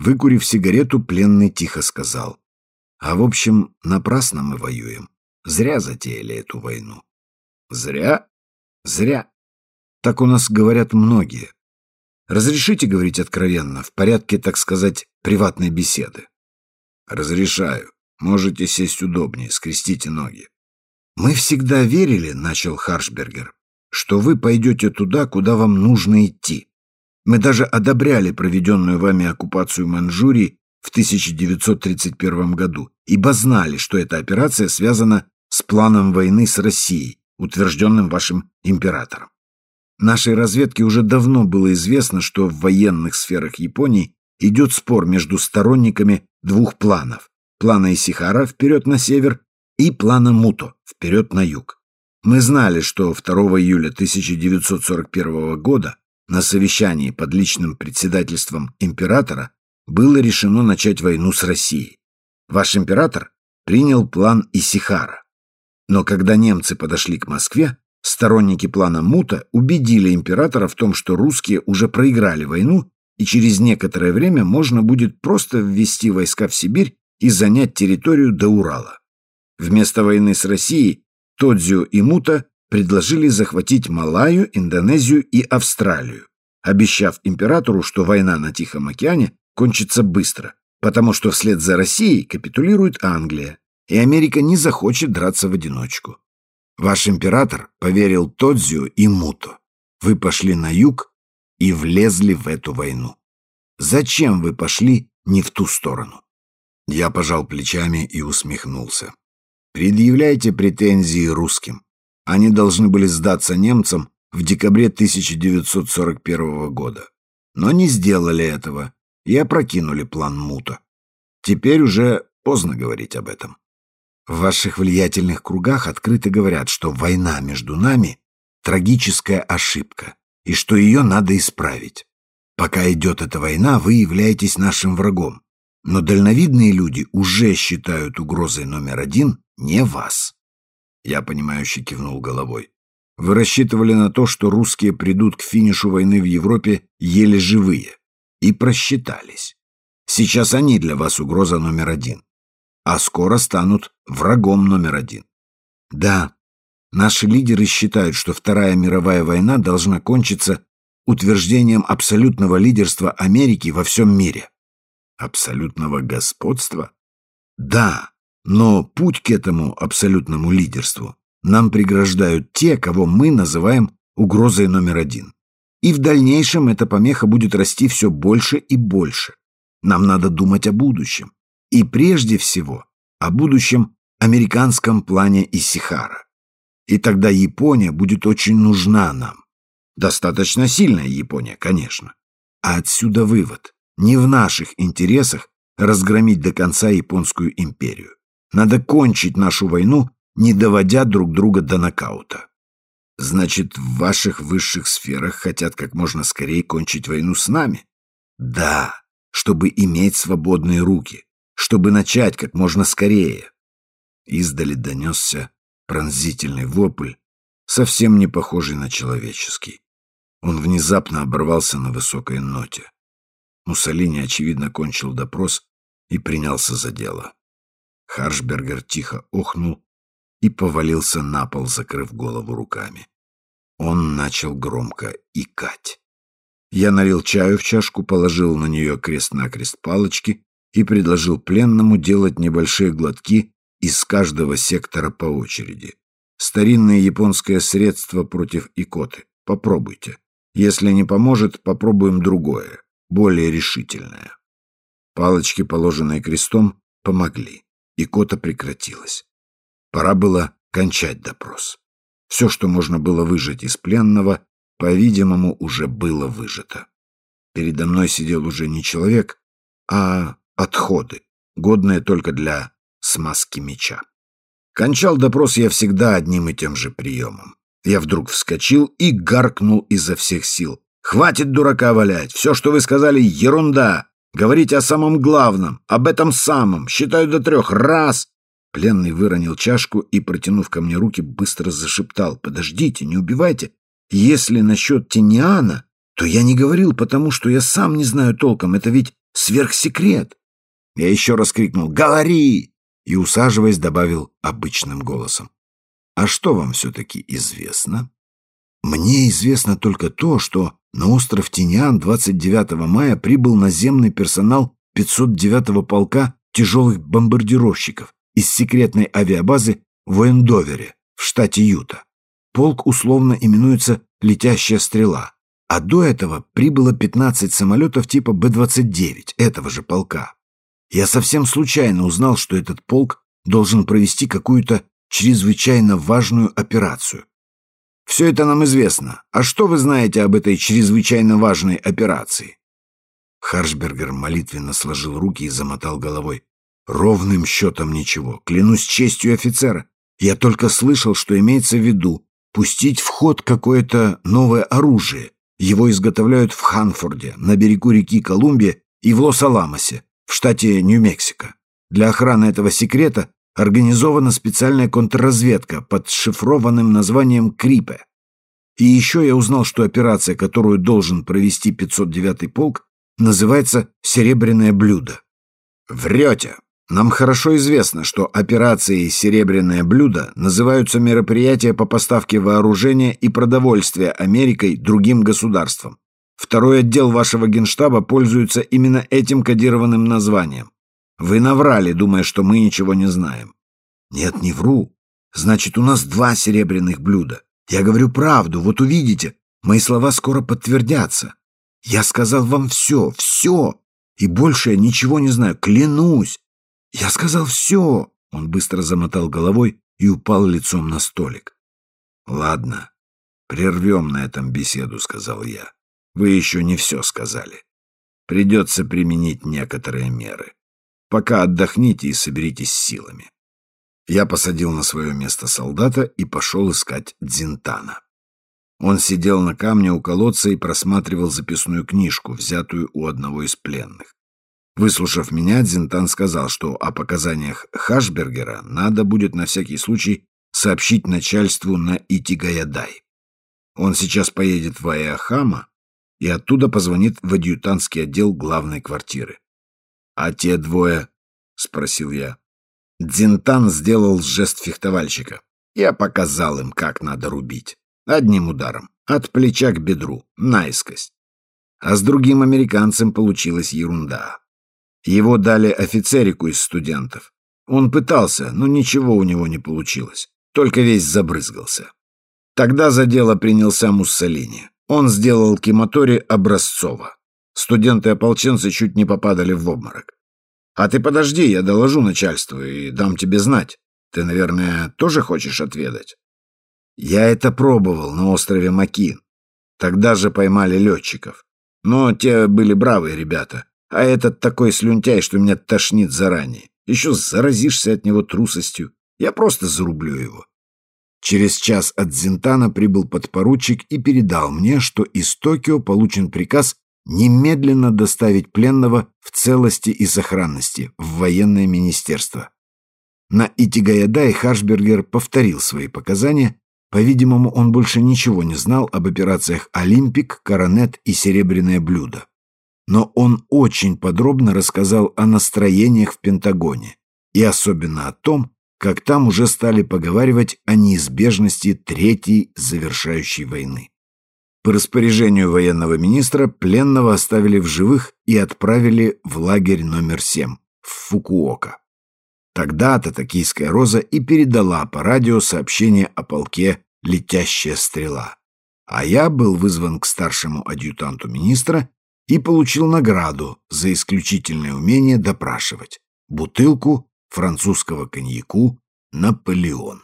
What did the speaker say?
Выкурив сигарету, пленный тихо сказал. А в общем, напрасно мы воюем. Зря затеяли эту войну. Зря? Зря. Так у нас говорят многие. Разрешите говорить откровенно, в порядке, так сказать, приватной беседы? Разрешаю. Можете сесть удобнее, скрестите ноги. Мы всегда верили, начал Харшбергер, что вы пойдете туда, куда вам нужно идти. Мы даже одобряли проведенную вами оккупацию Манчжурии в 1931 году, ибо знали, что эта операция связана с планом войны с Россией, утвержденным вашим императором. Нашей разведке уже давно было известно, что в военных сферах Японии идет спор между сторонниками двух планов – плана Исихара вперед на север и плана Муто вперед на юг. Мы знали, что 2 июля 1941 года на совещании под личным председательством императора было решено начать войну с Россией. Ваш император принял план Исихара. Но когда немцы подошли к Москве, сторонники плана Мута убедили императора в том, что русские уже проиграли войну, и через некоторое время можно будет просто ввести войска в Сибирь и занять территорию до Урала. Вместо войны с Россией Тодзио и Мута предложили захватить Малайю, Индонезию и Австралию, обещав императору, что война на Тихом океане кончится быстро, потому что вслед за Россией капитулирует Англия, и Америка не захочет драться в одиночку. Ваш император поверил Тодзио и Муто. Вы пошли на юг и влезли в эту войну. Зачем вы пошли не в ту сторону? Я пожал плечами и усмехнулся. Предъявляйте претензии русским. Они должны были сдаться немцам в декабре 1941 года. Но не сделали этого и опрокинули план Мута. Теперь уже поздно говорить об этом. В ваших влиятельных кругах открыто говорят, что война между нами — трагическая ошибка, и что ее надо исправить. Пока идет эта война, вы являетесь нашим врагом. Но дальновидные люди уже считают угрозой номер один не вас. Я, понимающе кивнул головой. Вы рассчитывали на то, что русские придут к финишу войны в Европе еле живые. И просчитались. Сейчас они для вас угроза номер один а скоро станут врагом номер один. Да, наши лидеры считают, что Вторая мировая война должна кончиться утверждением абсолютного лидерства Америки во всем мире. Абсолютного господства? Да, но путь к этому абсолютному лидерству нам преграждают те, кого мы называем угрозой номер один. И в дальнейшем эта помеха будет расти все больше и больше. Нам надо думать о будущем и прежде всего о будущем американском плане Исихара. И тогда Япония будет очень нужна нам. Достаточно сильная Япония, конечно. А отсюда вывод. Не в наших интересах разгромить до конца японскую империю. Надо кончить нашу войну, не доводя друг друга до нокаута. Значит, в ваших высших сферах хотят как можно скорее кончить войну с нами? Да, чтобы иметь свободные руки, чтобы начать как можно скорее. Издали донесся пронзительный вопль, совсем не похожий на человеческий. Он внезапно оборвался на высокой ноте. Муссолини, очевидно, кончил допрос и принялся за дело. Харшбергер тихо охнул и повалился на пол, закрыв голову руками. Он начал громко икать. Я налил чаю в чашку, положил на нее крест-накрест палочки и предложил пленному делать небольшие глотки из каждого сектора по очереди. Старинное японское средство против икоты. Попробуйте. Если не поможет, попробуем другое, более решительное. Палочки, положенные крестом, помогли. Икота прекратилась. Пора было кончать допрос. Все, что можно было выжать из пленного, по-видимому, уже было выжато. Передо мной сидел уже не человек, а отходы, годные только для смазки меча. Кончал допрос я всегда одним и тем же приемом. Я вдруг вскочил и гаркнул изо всех сил. «Хватит дурака валять! Все, что вы сказали, ерунда! Говорите о самом главном, об этом самом! Считаю до трех! Раз!» Пленный выронил чашку и, протянув ко мне руки, быстро зашептал. «Подождите, не убивайте! Если насчет Тиниана, то я не говорил, потому что я сам не знаю толком. Это ведь сверхсекрет. Я еще раз крикнул «Говори!» и, усаживаясь, добавил обычным голосом. «А что вам все-таки известно?» «Мне известно только то, что на остров Тиньян 29 мая прибыл наземный персонал 509-го полка тяжелых бомбардировщиков из секретной авиабазы в Эндовере, в штате Юта. Полк условно именуется «Летящая стрела», а до этого прибыло 15 самолетов типа Б-29 этого же полка. Я совсем случайно узнал, что этот полк должен провести какую-то чрезвычайно важную операцию. Все это нам известно. А что вы знаете об этой чрезвычайно важной операции? Харшбергер молитвенно сложил руки и замотал головой. Ровным счетом ничего. Клянусь честью офицера. Я только слышал, что имеется в виду пустить в ход какое-то новое оружие. Его изготовляют в Ханфорде, на берегу реки Колумбия и в Лос-Аламосе, в штате Нью-Мексико. Для охраны этого секрета организована специальная контрразведка под шифрованным названием «Крипе». И еще я узнал, что операция, которую должен провести 509-й полк, называется «Серебряное блюдо». Врете. Нам хорошо известно, что операцией «Серебряное блюдо» называются мероприятия по поставке вооружения и продовольствия Америкой другим государствам. Второй отдел вашего генштаба пользуется именно этим кодированным названием. Вы наврали, думая, что мы ничего не знаем. Нет, не вру. Значит, у нас два серебряных блюда. Я говорю правду, вот увидите. Мои слова скоро подтвердятся. Я сказал вам все, все. И больше я ничего не знаю, клянусь. «Я сказал все!» Он быстро замотал головой и упал лицом на столик. «Ладно, прервем на этом беседу», — сказал я. «Вы еще не все сказали. Придется применить некоторые меры. Пока отдохните и соберитесь силами». Я посадил на свое место солдата и пошел искать Дзинтана. Он сидел на камне у колодца и просматривал записную книжку, взятую у одного из пленных. Выслушав меня, Дзинтан сказал, что о показаниях Хашбергера надо будет на всякий случай сообщить начальству на Итигаядай. Он сейчас поедет в Аяхама и оттуда позвонит в адъютантский отдел главной квартиры. «А те двое?» — спросил я. Дзинтан сделал жест фехтовальщика. Я показал им, как надо рубить. Одним ударом, от плеча к бедру, наискось. А с другим американцем получилась ерунда. Его дали офицерику из студентов. Он пытался, но ничего у него не получилось. Только весь забрызгался. Тогда за дело принялся Муссолини. Он сделал Киматори образцово. Студенты-ополченцы чуть не попадали в обморок. А ты подожди, я доложу начальству и дам тебе знать. Ты, наверное, тоже хочешь отведать? Я это пробовал на острове Макин. Тогда же поймали летчиков. Но те были бравые ребята. А этот такой слюнтяй, что меня тошнит заранее. Еще заразишься от него трусостью. Я просто зарублю его. Через час от Зинтана прибыл подпоручик и передал мне, что из Токио получен приказ немедленно доставить пленного в целости и сохранности в военное министерство. На Итигаядай Хашбергер повторил свои показания. По-видимому, он больше ничего не знал об операциях «Олимпик», «Коронет» и «Серебряное блюдо» но он очень подробно рассказал о настроениях в Пентагоне и особенно о том, как там уже стали поговаривать о неизбежности третьей завершающей войны. По распоряжению военного министра пленного оставили в живых и отправили в лагерь номер 7 в Фукуока. Тогда-то Токийская роза и передала по радио сообщение о полке «Летящая стрела». А я был вызван к старшему адъютанту министра и получил награду за исключительное умение допрашивать. Бутылку французского коньяку «Наполеон».